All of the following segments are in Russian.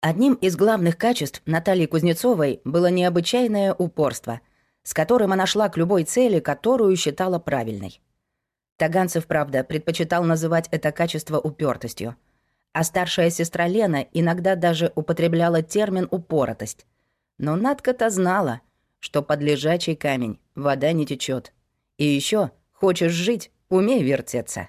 Одним из главных качеств Натальи Кузнецовой было необычайное упорство, с которым она шла к любой цели, которую считала правильной. Таганцев, правда, предпочитал называть это качество упертостью, а старшая сестра Лена иногда даже употребляла термин «упоротость». Но Надка-то знала, что под лежачий камень вода не течет. И еще хочешь жить, умей вертеться.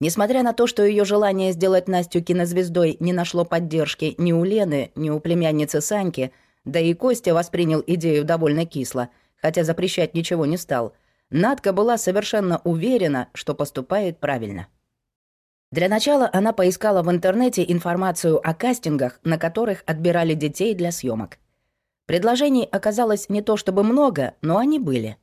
Несмотря на то, что ее желание сделать Настю кинозвездой не нашло поддержки ни у Лены, ни у племянницы Саньки, да и Костя воспринял идею довольно кисло, хотя запрещать ничего не стал, Надка была совершенно уверена, что поступает правильно. Для начала она поискала в интернете информацию о кастингах, на которых отбирали детей для съемок. Предложений оказалось не то чтобы много, но они были.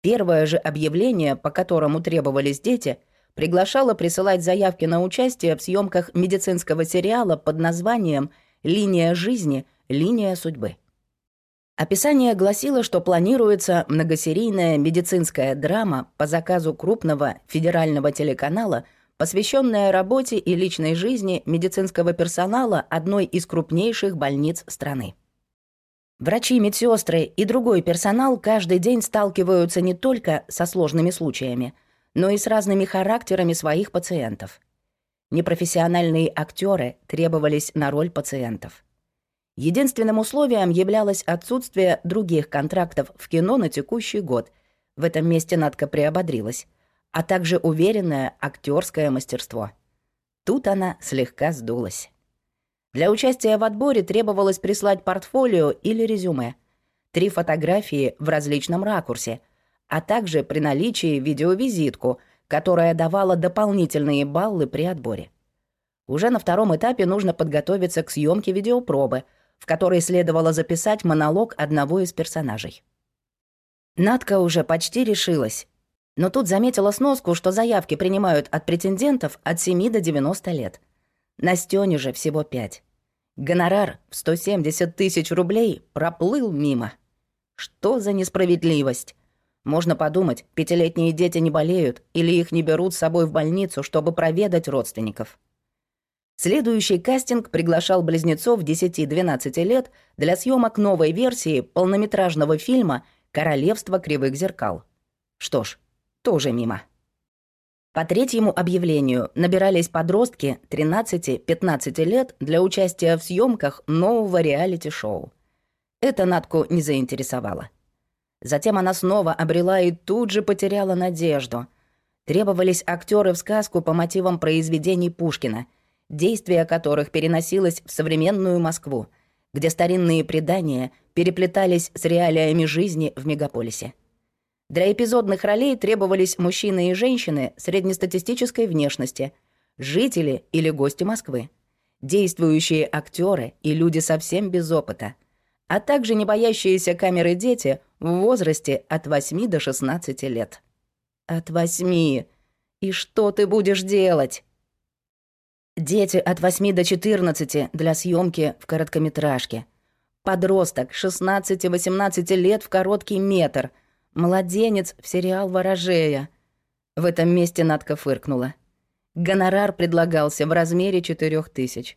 Первое же объявление, по которому требовались дети — приглашала присылать заявки на участие в съемках медицинского сериала под названием «Линия жизни. Линия судьбы». Описание гласило, что планируется многосерийная медицинская драма по заказу крупного федерального телеканала, посвященная работе и личной жизни медицинского персонала одной из крупнейших больниц страны. Врачи, медсестры и другой персонал каждый день сталкиваются не только со сложными случаями – но и с разными характерами своих пациентов. Непрофессиональные актеры требовались на роль пациентов. Единственным условием являлось отсутствие других контрактов в кино на текущий год. В этом месте Надка приободрилась, а также уверенное актерское мастерство. Тут она слегка сдулась. Для участия в отборе требовалось прислать портфолио или резюме, три фотографии в различном ракурсе — а также при наличии видеовизитку, которая давала дополнительные баллы при отборе. Уже на втором этапе нужно подготовиться к съемке видеопробы, в которой следовало записать монолог одного из персонажей. Надка уже почти решилась, но тут заметила сноску, что заявки принимают от претендентов от 7 до 90 лет. Настёне же всего 5. Гонорар в 170 тысяч рублей проплыл мимо. Что за несправедливость? Можно подумать, пятилетние дети не болеют или их не берут с собой в больницу, чтобы проведать родственников. Следующий кастинг приглашал близнецов 10-12 лет для съемок новой версии полнометражного фильма «Королевство кривых зеркал». Что ж, тоже мимо. По третьему объявлению набирались подростки 13-15 лет для участия в съемках нового реалити-шоу. Это Натку не заинтересовало. Затем она снова обрела и тут же потеряла надежду. Требовались актеры в сказку по мотивам произведений Пушкина, действие которых переносилось в современную Москву, где старинные предания переплетались с реалиями жизни в мегаполисе. Для эпизодных ролей требовались мужчины и женщины среднестатистической внешности, жители или гости Москвы, действующие актеры и люди совсем без опыта — а также не боящиеся камеры дети в возрасте от 8 до 16 лет. От 8. И что ты будешь делать? Дети от 8 до 14 для съемки в короткометражке. Подросток 16-18 лет в короткий метр. Младенец в сериал «Ворожея». В этом месте Надка фыркнула. Гонорар предлагался в размере 4000.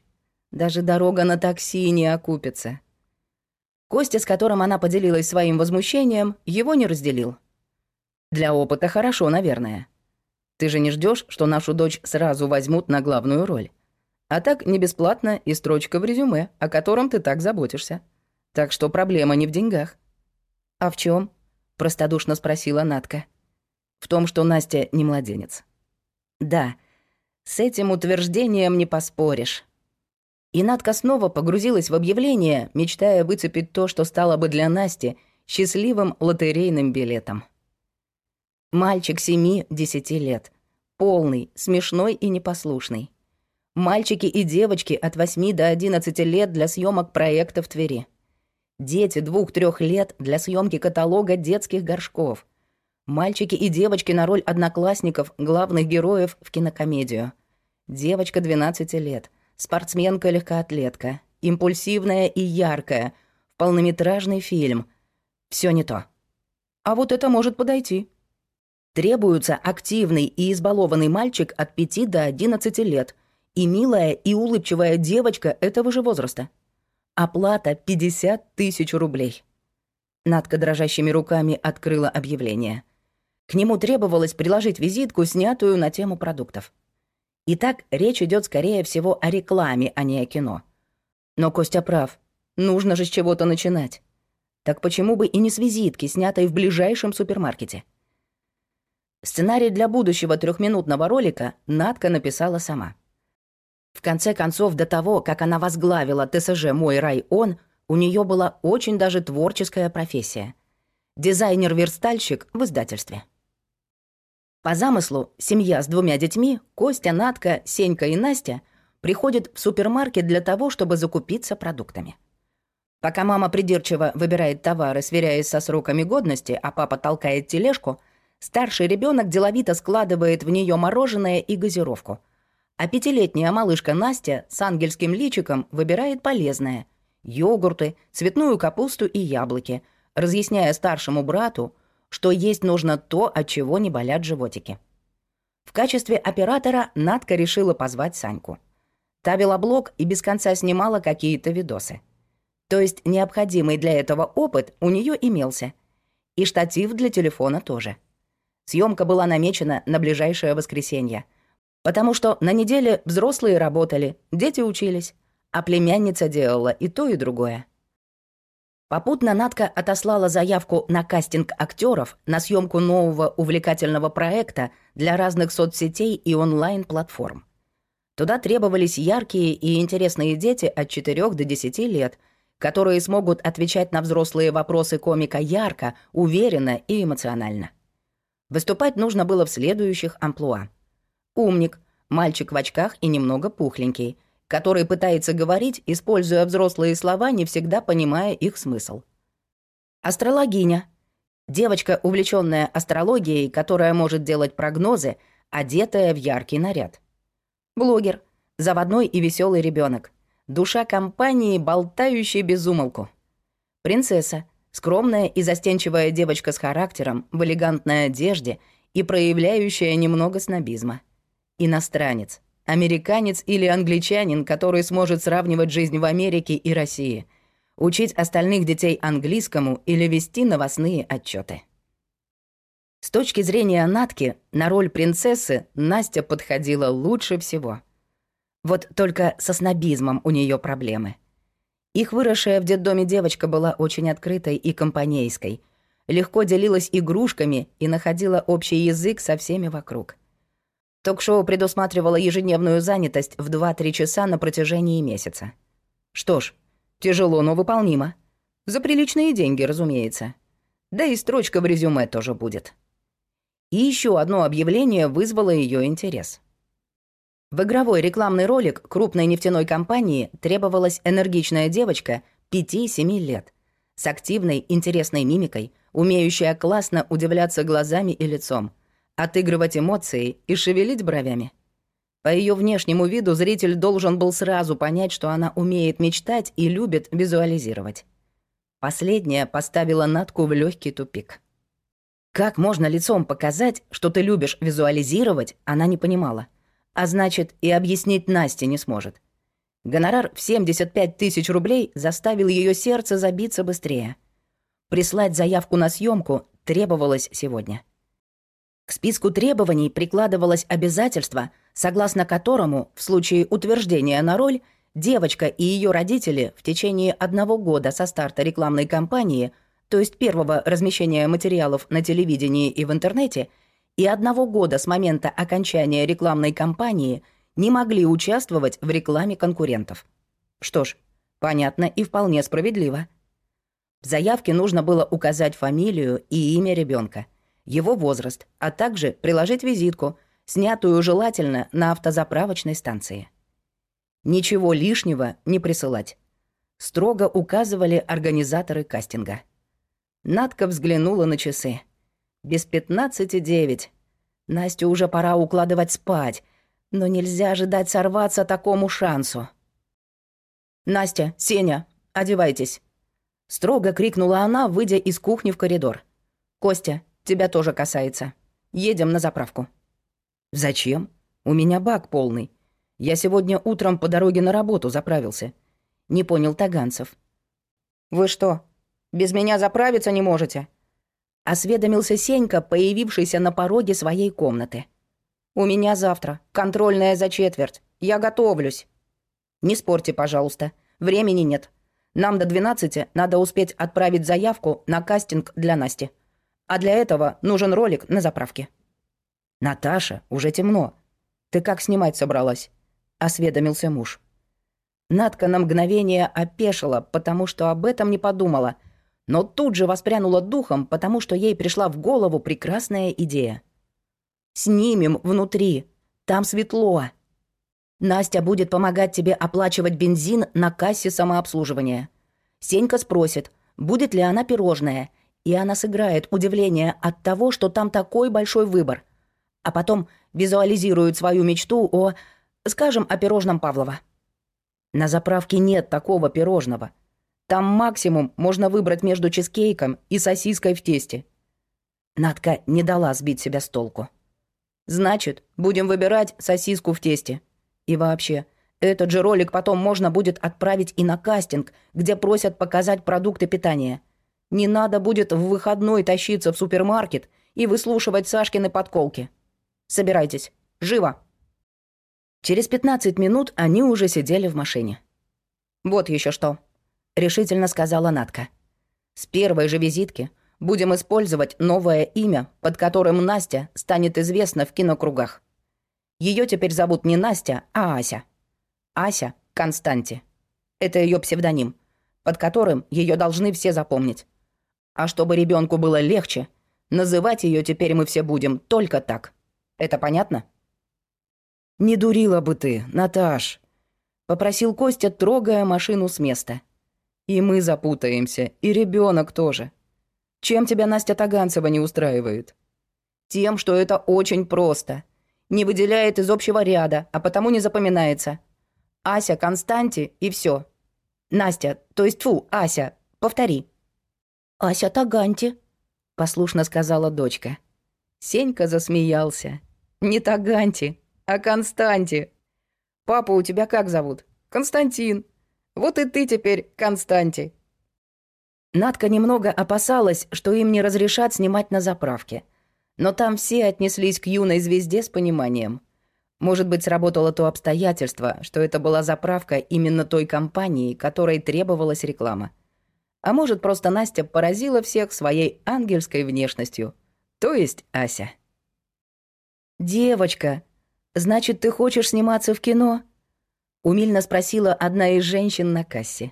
Даже дорога на такси не окупится. Костя, с которым она поделилась своим возмущением, его не разделил. Для опыта хорошо, наверное. Ты же не ждешь, что нашу дочь сразу возьмут на главную роль. А так не бесплатно и строчка в резюме, о котором ты так заботишься. Так что проблема не в деньгах. А в чем? простодушно спросила Натка. В том, что Настя не младенец. Да, с этим утверждением не поспоришь. И Надка снова погрузилась в объявление, мечтая выцепить то, что стало бы для Насти счастливым лотерейным билетом. Мальчик семи-десяти лет. Полный, смешной и непослушный. Мальчики и девочки от 8 до 11 лет для съемок проекта в Твери. Дети двух-трех лет для съемки каталога детских горшков. Мальчики и девочки на роль одноклассников, главных героев в кинокомедию. Девочка 12 лет — спортсменка-легкоатлетка, импульсивная и яркая, в полнометражный фильм. Все не то. А вот это может подойти. Требуется активный и избалованный мальчик от 5 до 11 лет И милая, и улыбчивая девочка этого же возраста. Оплата 50 тысяч рублей. Надка дрожащими руками открыла объявление. К нему требовалось приложить визитку, снятую на тему продуктов. Итак, речь идет скорее всего о рекламе, а не о кино. Но Костя прав. Нужно же с чего-то начинать. Так почему бы и не с визитки, снятой в ближайшем супермаркете? Сценарий для будущего трехминутного ролика Надка написала сама. В конце концов, до того, как она возглавила ТСЖ «Мой район», у нее была очень даже творческая профессия. Дизайнер-верстальщик в издательстве. По замыслу, семья с двумя детьми, Костя, Надка, Сенька и Настя, приходит в супермаркет для того, чтобы закупиться продуктами. Пока мама придирчиво выбирает товары, сверяясь со сроками годности, а папа толкает тележку, старший ребенок деловито складывает в нее мороженое и газировку. А пятилетняя малышка Настя с ангельским личиком выбирает полезное — йогурты, цветную капусту и яблоки, разъясняя старшему брату — что есть нужно то, от чего не болят животики. В качестве оператора Надка решила позвать Саньку. Та вела блог и без конца снимала какие-то видосы. То есть необходимый для этого опыт у нее имелся. И штатив для телефона тоже. Съемка была намечена на ближайшее воскресенье. Потому что на неделе взрослые работали, дети учились, а племянница делала и то, и другое. Попутно Натка отослала заявку на кастинг актеров на съемку нового увлекательного проекта для разных соцсетей и онлайн-платформ. Туда требовались яркие и интересные дети от 4 до 10 лет, которые смогут отвечать на взрослые вопросы комика ярко, уверенно и эмоционально. Выступать нужно было в следующих амплуа. Умник, мальчик в очках и немного пухленький — который пытается говорить, используя взрослые слова, не всегда понимая их смысл. Астрологиня. Девочка, увлеченная астрологией, которая может делать прогнозы, одетая в яркий наряд. Блогер. Заводной и веселый ребенок. Душа компании, болтающая без умолку. Принцесса. Скромная и застенчивая девочка с характером, в элегантной одежде и проявляющая немного снобизма. Иностранец. Американец или англичанин, который сможет сравнивать жизнь в Америке и России, учить остальных детей английскому или вести новостные отчеты. С точки зрения Натки, на роль принцессы Настя подходила лучше всего. Вот только со снобизмом у нее проблемы. Их выросшая в детдоме девочка была очень открытой и компанейской, легко делилась игрушками и находила общий язык со всеми вокруг — Ток-шоу предусматривало ежедневную занятость в 2-3 часа на протяжении месяца. Что ж, тяжело, но выполнимо. За приличные деньги, разумеется. Да и строчка в резюме тоже будет. И еще одно объявление вызвало ее интерес. В игровой рекламный ролик крупной нефтяной компании требовалась энергичная девочка 5-7 лет, с активной, интересной мимикой, умеющая классно удивляться глазами и лицом — отыгрывать эмоции и шевелить бровями. По ее внешнему виду зритель должен был сразу понять, что она умеет мечтать и любит визуализировать. Последняя поставила Натку в легкий тупик. Как можно лицом показать, что ты любишь визуализировать, она не понимала. А значит, и объяснить Насте не сможет. Гонорар в 75 тысяч рублей заставил ее сердце забиться быстрее. Прислать заявку на съемку требовалось сегодня. К списку требований прикладывалось обязательство, согласно которому, в случае утверждения на роль, девочка и ее родители в течение одного года со старта рекламной кампании, то есть первого размещения материалов на телевидении и в интернете, и одного года с момента окончания рекламной кампании не могли участвовать в рекламе конкурентов. Что ж, понятно и вполне справедливо. В заявке нужно было указать фамилию и имя ребенка его возраст, а также приложить визитку, снятую желательно на автозаправочной станции. Ничего лишнего не присылать. Строго указывали организаторы кастинга. Надка взглянула на часы. Без пятнадцати девять. Настю уже пора укладывать спать, но нельзя ожидать сорваться такому шансу. «Настя, Сеня, одевайтесь!» Строго крикнула она, выйдя из кухни в коридор. «Костя, Тебя тоже касается. Едем на заправку». «Зачем? У меня бак полный. Я сегодня утром по дороге на работу заправился. Не понял Таганцев. Вы что, без меня заправиться не можете? Осведомился Сенька, появившийся на пороге своей комнаты. У меня завтра контрольная за четверть. Я готовлюсь. Не спорьте, пожалуйста. Времени нет. Нам до 12 надо успеть отправить заявку на кастинг для Насти. А для этого нужен ролик на заправке. Наташа, уже темно. Ты как снимать собралась? осведомился муж. Надка на мгновение опешила, потому что об этом не подумала, но тут же воспрянула духом, потому что ей пришла в голову прекрасная идея. «Снимем внутри. Там светло. Настя будет помогать тебе оплачивать бензин на кассе самообслуживания. Сенька спросит, будет ли она пирожное, и она сыграет удивление от того, что там такой большой выбор. А потом визуализирует свою мечту о, скажем, о пирожном Павлова. На заправке нет такого пирожного. Там максимум можно выбрать между чизкейком и сосиской в тесте. Надка не дала сбить себя с толку. Значит, будем выбирать сосиску в тесте. И вообще, этот же ролик потом можно будет отправить и на кастинг, где просят показать продукты питания. Не надо будет в выходной тащиться в супермаркет и выслушивать Сашкины подколки. Собирайтесь. Живо! Через 15 минут они уже сидели в машине. «Вот еще что», — решительно сказала Натка. «С первой же визитки будем использовать новое имя, под которым Настя станет известна в кинокругах. Ее теперь зовут не Настя, а Ася. Ася Константи. Это ее псевдоним, под которым ее должны все запомнить. А чтобы ребенку было легче, называть ее теперь мы все будем только так. Это понятно?» «Не дурила бы ты, Наташ!» — попросил Костя, трогая машину с места. «И мы запутаемся, и ребенок тоже. Чем тебя Настя Таганцева не устраивает?» «Тем, что это очень просто. Не выделяет из общего ряда, а потому не запоминается. Ася Константи и все. Настя, то есть фу, Ася, повтори». «Ася Таганти», — послушно сказала дочка. Сенька засмеялся. «Не Таганти, а Константи. Папа у тебя как зовут? Константин. Вот и ты теперь Константи. Надка немного опасалась, что им не разрешат снимать на заправке. Но там все отнеслись к юной звезде с пониманием. Может быть, сработало то обстоятельство, что это была заправка именно той компании, которой требовалась реклама. А может, просто Настя поразила всех своей ангельской внешностью. То есть Ася. «Девочка», «Значит, ты хочешь сниматься в кино?» — умильно спросила одна из женщин на кассе.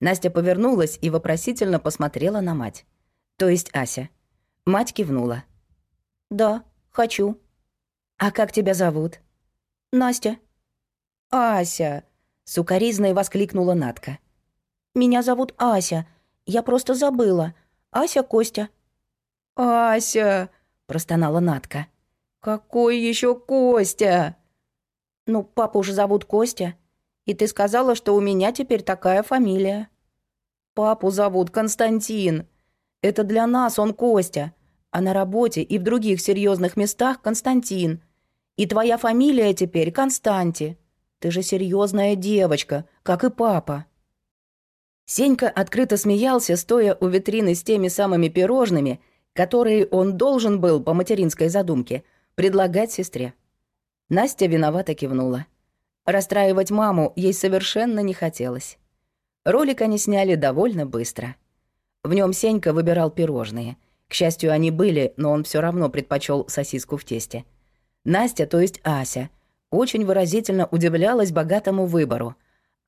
Настя повернулась и вопросительно посмотрела на мать. То есть Ася. Мать кивнула. «Да, хочу». «А как тебя зовут?» «Настя». «Ася!» — сукоризной воскликнула Натка. «Меня зовут Ася. Я просто забыла. Ася Костя». «Ася!» — простонала Натка. «Какой еще Костя?» «Ну, папу уже зовут Костя. И ты сказала, что у меня теперь такая фамилия». «Папу зовут Константин. Это для нас он Костя. А на работе и в других серьезных местах Константин. И твоя фамилия теперь Константи. Ты же серьезная девочка, как и папа». Сенька открыто смеялся, стоя у витрины с теми самыми пирожными, которые он должен был по материнской задумке – предлагать сестре. Настя виновато кивнула. Расстраивать маму ей совершенно не хотелось. Ролик они сняли довольно быстро. В нем Сенька выбирал пирожные. К счастью, они были, но он все равно предпочел сосиску в тесте. Настя, то есть Ася, очень выразительно удивлялась богатому выбору,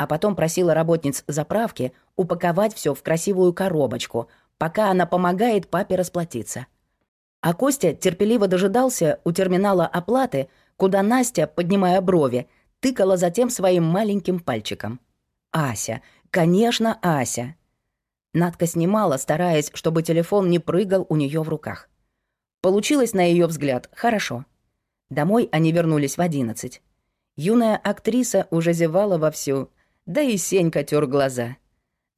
а потом просила работниц заправки упаковать все в красивую коробочку, пока она помогает папе расплатиться — а Костя терпеливо дожидался у терминала оплаты, куда Настя, поднимая брови, тыкала затем своим маленьким пальчиком. «Ася! Конечно, Ася!» Надка снимала, стараясь, чтобы телефон не прыгал у нее в руках. Получилось, на ее взгляд, хорошо. Домой они вернулись в одиннадцать. Юная актриса уже зевала вовсю, да и Сенька тер глаза.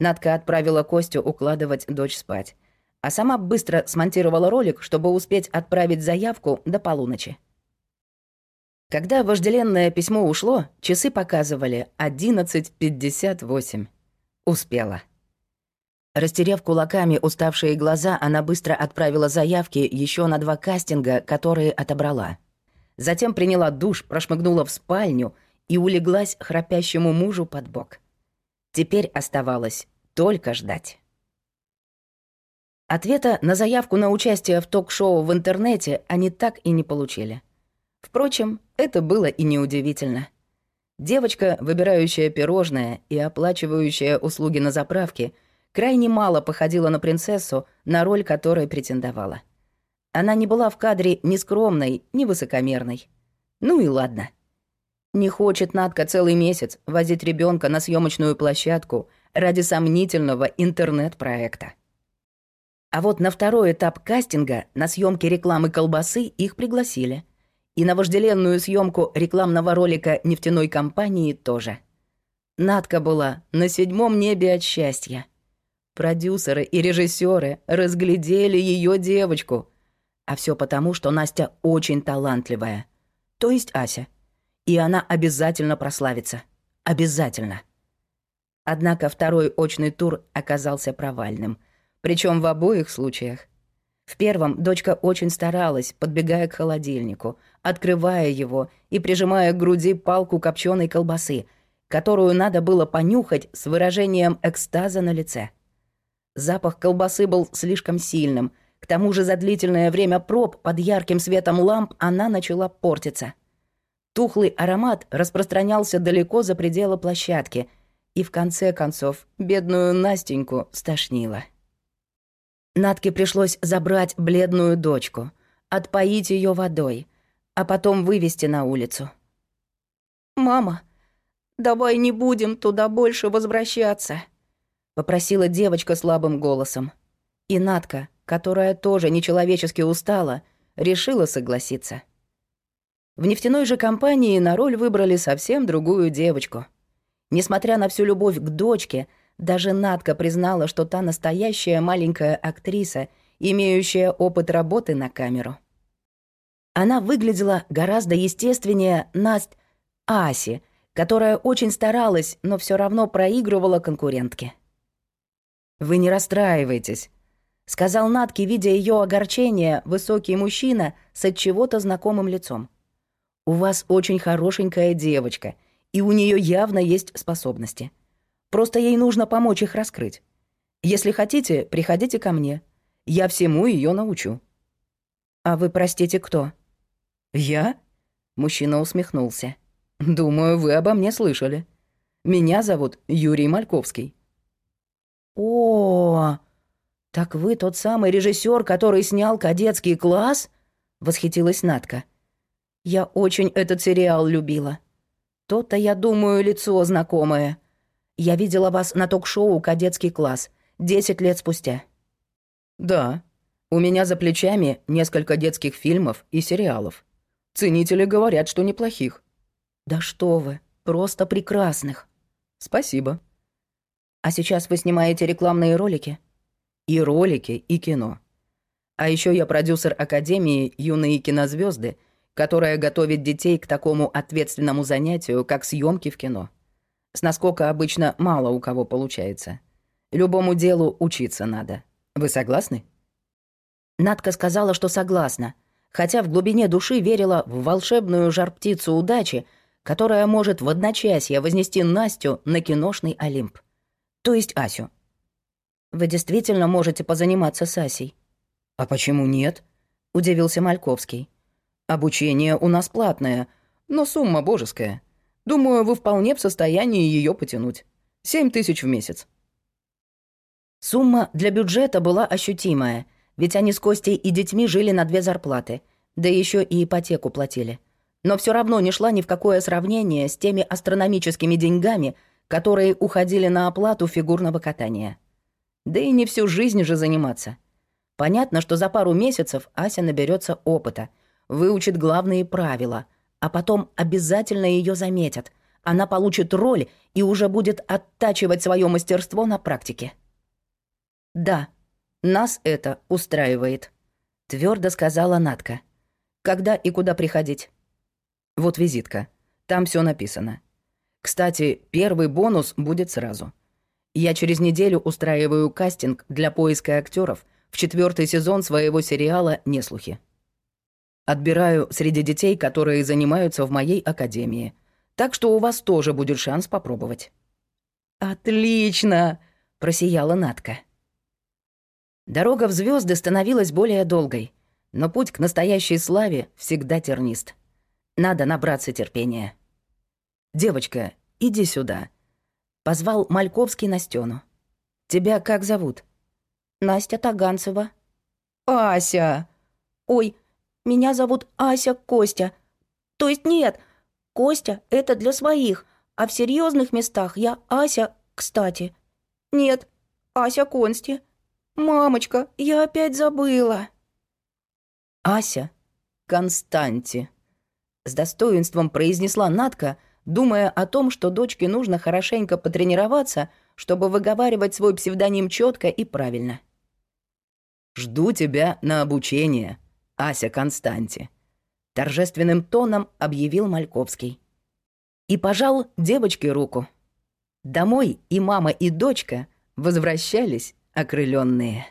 Надка отправила Костю укладывать дочь спать а сама быстро смонтировала ролик, чтобы успеть отправить заявку до полуночи. Когда вожделенное письмо ушло, часы показывали 11.58. Успела. Растерев кулаками уставшие глаза, она быстро отправила заявки еще на два кастинга, которые отобрала. Затем приняла душ, прошмыгнула в спальню и улеглась храпящему мужу под бок. Теперь оставалось только ждать. Ответа на заявку на участие в ток-шоу в интернете они так и не получили. Впрочем, это было и неудивительно. Девочка, выбирающая пирожное и оплачивающая услуги на заправке, крайне мало походила на принцессу, на роль которой претендовала. Она не была в кадре ни скромной, ни высокомерной. Ну и ладно. Не хочет Надка целый месяц возить ребенка на съемочную площадку ради сомнительного интернет-проекта. А вот на второй этап кастинга, на съемки рекламы колбасы, их пригласили. И на вожделенную съемку рекламного ролика нефтяной компании тоже. Надка была на седьмом небе от счастья. Продюсеры и режиссеры разглядели ее девочку. А все потому, что Настя очень талантливая. То есть Ася. И она обязательно прославится. Обязательно. Однако второй очный тур оказался провальным — причем в обоих случаях. В первом дочка очень старалась, подбегая к холодильнику, открывая его и прижимая к груди палку копченой колбасы, которую надо было понюхать с выражением экстаза на лице. Запах колбасы был слишком сильным, к тому же за длительное время проб под ярким светом ламп она начала портиться. Тухлый аромат распространялся далеко за пределы площадки, и в конце концов бедную Настеньку стошнило. Натке пришлось забрать бледную дочку, отпоить ее водой, а потом вывести на улицу. «Мама, давай не будем туда больше возвращаться», — попросила девочка слабым голосом. И Натка, которая тоже нечеловечески устала, решила согласиться. В нефтяной же компании на роль выбрали совсем другую девочку. Несмотря на всю любовь к дочке — даже Надка признала, что та настоящая маленькая актриса, имеющая опыт работы на камеру. Она выглядела гораздо естественнее Насть Аси, которая очень старалась, но все равно проигрывала конкурентке. «Вы не расстраивайтесь», — сказал Натке, видя ее огорчение, высокий мужчина с от чего-то знакомым лицом. «У вас очень хорошенькая девочка, и у нее явно есть способности. Просто ей нужно помочь их раскрыть. Если хотите, приходите ко мне. Я всему ее научу». «А вы, простите, кто?» «Я?» — мужчина усмехнулся. «Думаю, вы обо мне слышали. Меня зовут Юрий Мальковский». «О, так вы тот самый режиссер, который снял кадетский класс?» — восхитилась Натка. «Я очень этот сериал любила. То-то, я думаю, лицо знакомое». Я видела вас на ток-шоу «Кадетский класс» десять лет спустя». «Да. У меня за плечами несколько детских фильмов и сериалов. Ценители говорят, что неплохих». «Да что вы, просто прекрасных». «Спасибо». «А сейчас вы снимаете рекламные ролики?» «И ролики, и кино. А еще я продюсер Академии «Юные кинозвезды», которая готовит детей к такому ответственному занятию, как съемки в кино. С наскока обычно мало у кого получается. Любому делу учиться надо. Вы согласны?» Надка сказала, что согласна, хотя в глубине души верила в волшебную жар-птицу удачи, которая может в одночасье вознести Настю на киношный Олимп. То есть Асю. «Вы действительно можете позаниматься с Асей?» «А почему нет?» — удивился Мальковский. «Обучение у нас платное, но сумма божеская. Думаю, вы вполне в состоянии ее потянуть. Семь тысяч в месяц». Сумма для бюджета была ощутимая, ведь они с Костей и детьми жили на две зарплаты, да еще и ипотеку платили. Но все равно не шла ни в какое сравнение с теми астрономическими деньгами, которые уходили на оплату фигурного катания. Да и не всю жизнь же заниматься. Понятно, что за пару месяцев Ася наберется опыта, выучит главные правила, а потом обязательно ее заметят. Она получит роль и уже будет оттачивать свое мастерство на практике. «Да, нас это устраивает», — твердо сказала Натка. «Когда и куда приходить?» Вот визитка. Там все написано. Кстати, первый бонус будет сразу. Я через неделю устраиваю кастинг для поиска актеров в четвертый сезон своего сериала «Неслухи». Отбираю среди детей, которые занимаются в моей академии. Так что у вас тоже будет шанс попробовать». «Отлично!» — просияла Натка. Дорога в звезды становилась более долгой, но путь к настоящей славе всегда тернист. Надо набраться терпения. «Девочка, иди сюда», — позвал Мальковский Настену. «Тебя как зовут?» «Настя Таганцева». «Ася!» «Ой, меня зовут Ася Костя. То есть нет, Костя — это для своих, а в серьезных местах я Ася, кстати. Нет, Ася Консти. Мамочка, я опять забыла». «Ася Константи», — с достоинством произнесла Натка, думая о том, что дочке нужно хорошенько потренироваться, чтобы выговаривать свой псевдоним четко и правильно. «Жду тебя на обучение», Ася Константи», — торжественным тоном объявил Мальковский. И пожал девочке руку. Домой и мама, и дочка возвращались окрыленные.